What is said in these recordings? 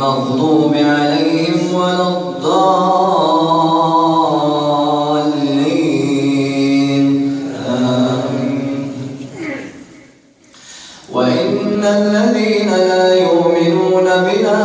المغضوب عليهم ولا الضالين. آمين. وإن الذين لا يؤمنون بالآخرة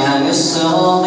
عن الصراط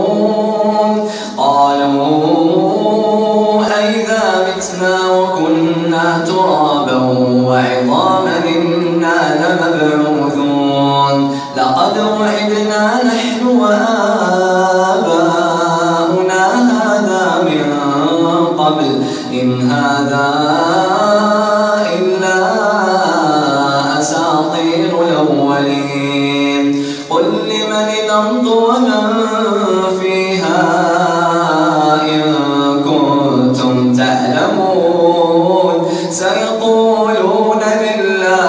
تعلمون سيقولون لله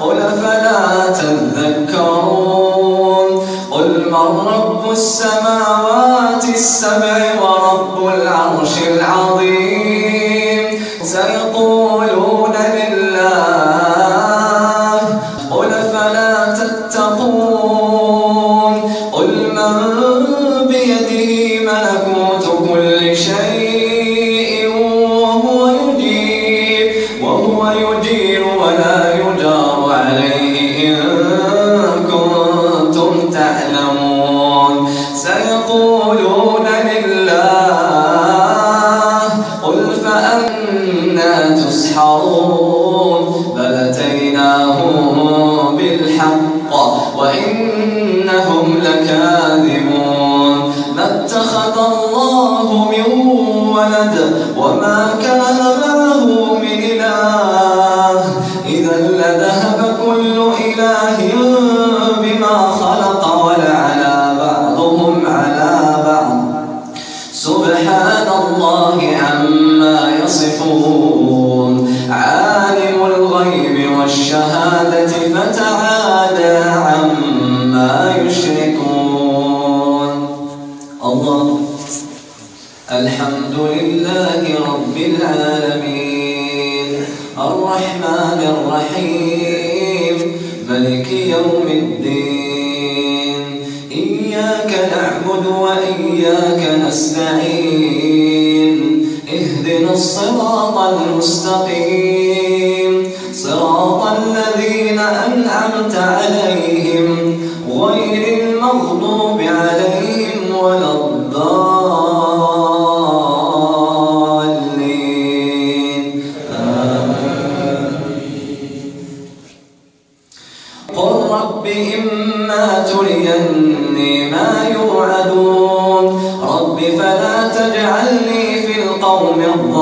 قل فلا تذكرون؟ قل من رب السماوات السبع ورب العرش العظيم؟ سيقولون لله قل فأنا تسحرون بل أتيناهم بالحق وإنهم لكاذبون ما اتخذ الله من ولد الغيب والشهادة فتعالى عما يشركون. الله. الحمد لله رب العالمين. الرحمن الرحيم. ملك يوم الدين. إياك نعبد وإياك نستعين. اهدنا الصراط المستقيم. صراط الذين أنعمت عليهم غير المغضوب عليهم ولا الضالين. قل رب إما تريني ما يوعدون. رب فلا تجعلني في القوم الظالمين.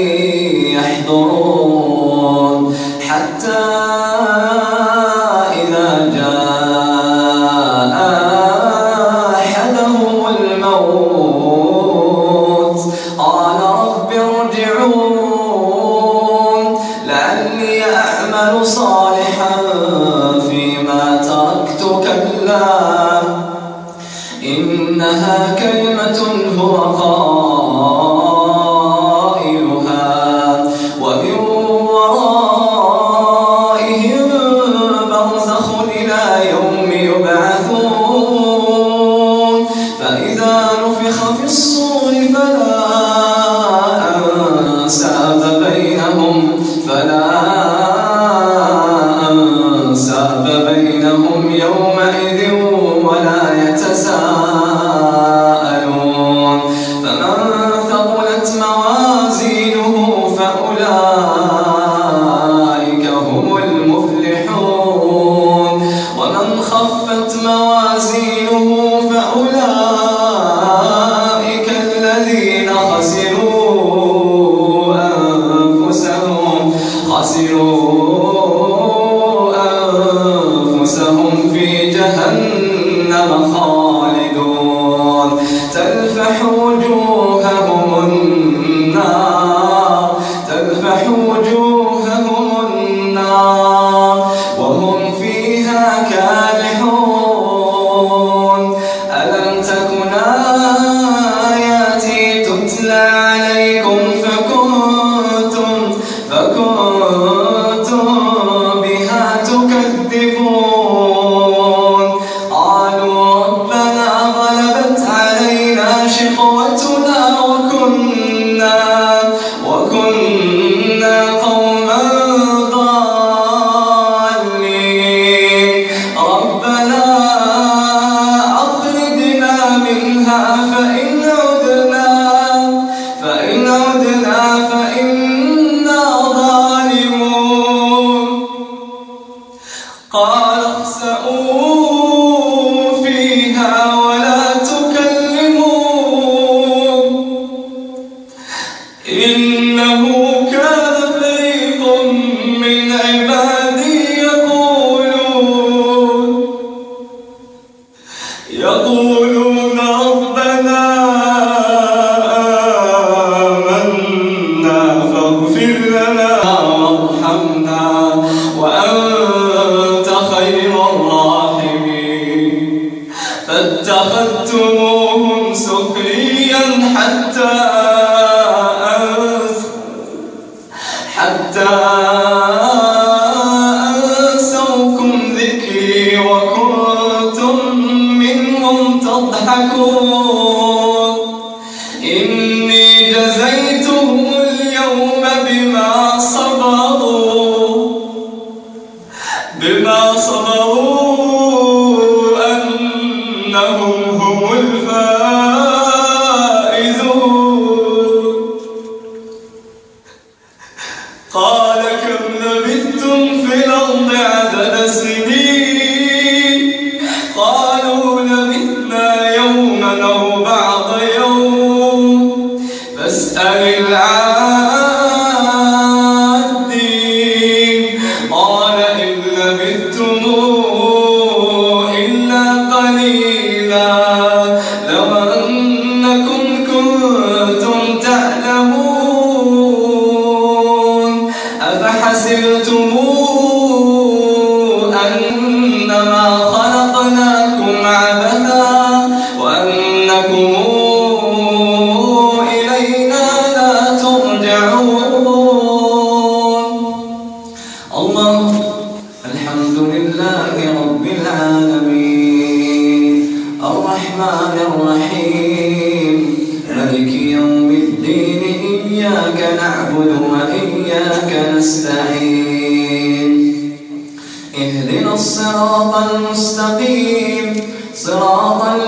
يقول de nosso baú.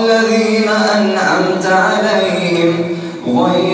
الذين أنعمت عليهم غير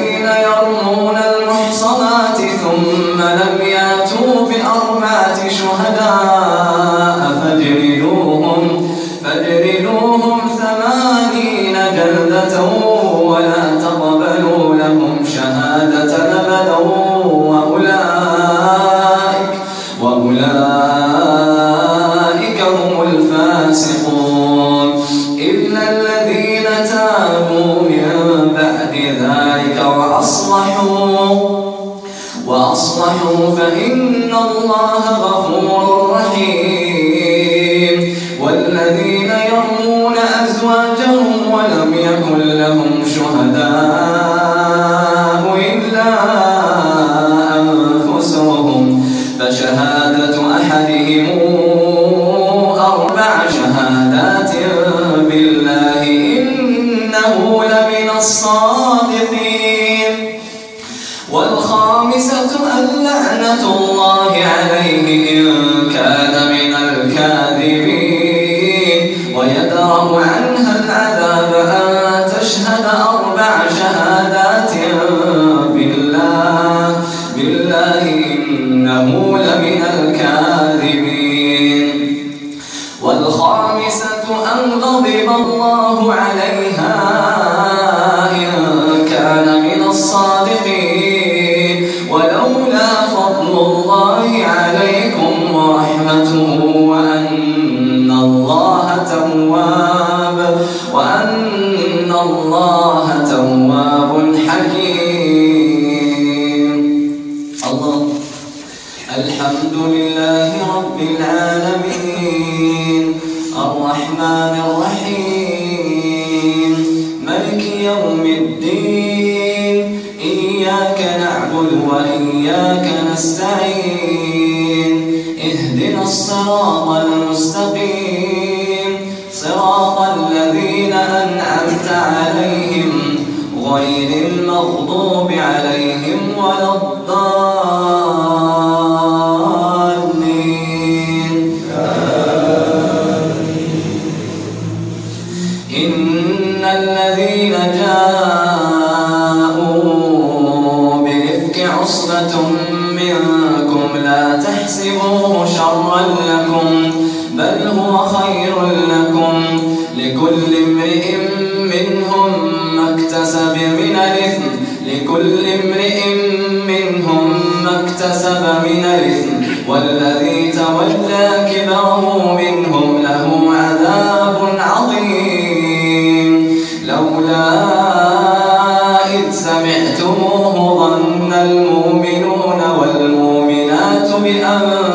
والخامسة اللعنة الله عليه إن كان من الكاذبين. ويدرأ عنها العذاب أن تشهد أرضا إن الله تواب حكيم. الله. الحمد لله رب العالمين. الرحمن الرحيم. ملك يوم الدين. إياك نعبد وإياك نستعين. اهدنا الصراط المستقيم. Amen. المؤمنون والمؤمنات بأن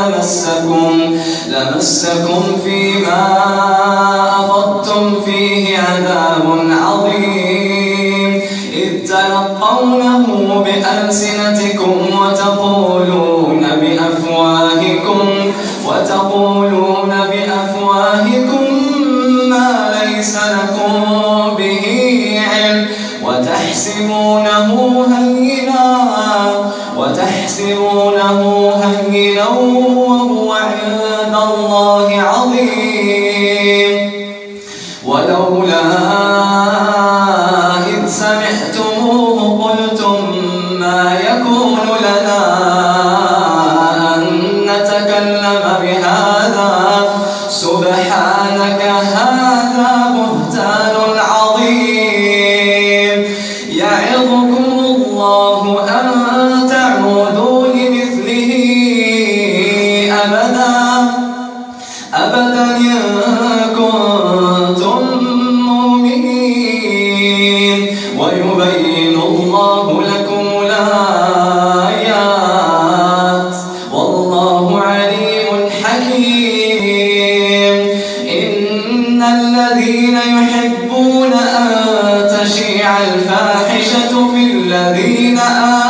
لمسكم لمسكم فيما أفضتم فيه عذاب عظيم. إذ تلقونه بألسنتكم وتقولون بأفواهكم وتقولون بأفواهكم ما ليس لكم به علم وتحسبونه الذين يحبون أن تشيع الفاحشة في الذين آمنوا.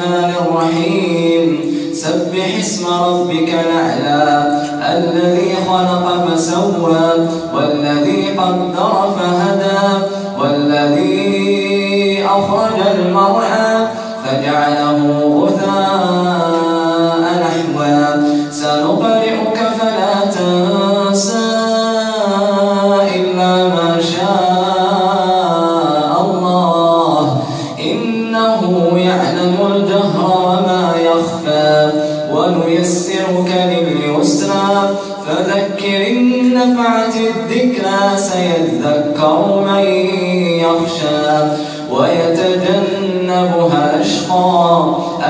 الرحمن الرحيم. سبح اسم ربك الأعلى. الذي خلق فسوى. والذي قدر فهدى. والذي أخرج المرعى. فجعله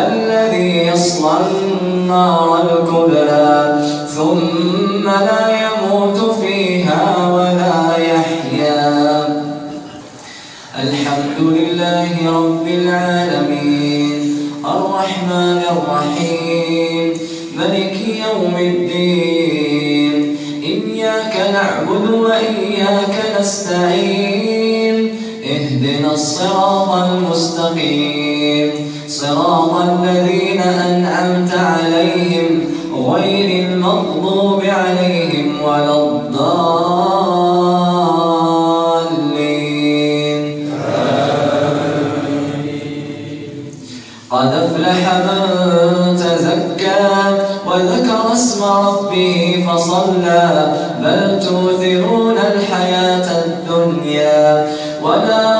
الذي يصلى النار الكبرى ثم لا يموت فيها ولا يحيا. الحمد لله رب العالمين الرحمن الرحيم ملك يوم الدين. إياك نعبد وإياك نستعين اهدنا الصراط المستقيم. صراط الذين أنعمت عليهم غير المغضوب عليهم ولا الضالين. قد أفلح من تزكى وذكر اسم ربه فصلى بل تؤثرون الحياة الدنيا والآخرة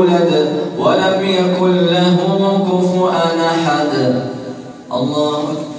يكن له كفؤا أحد. الله أكبر.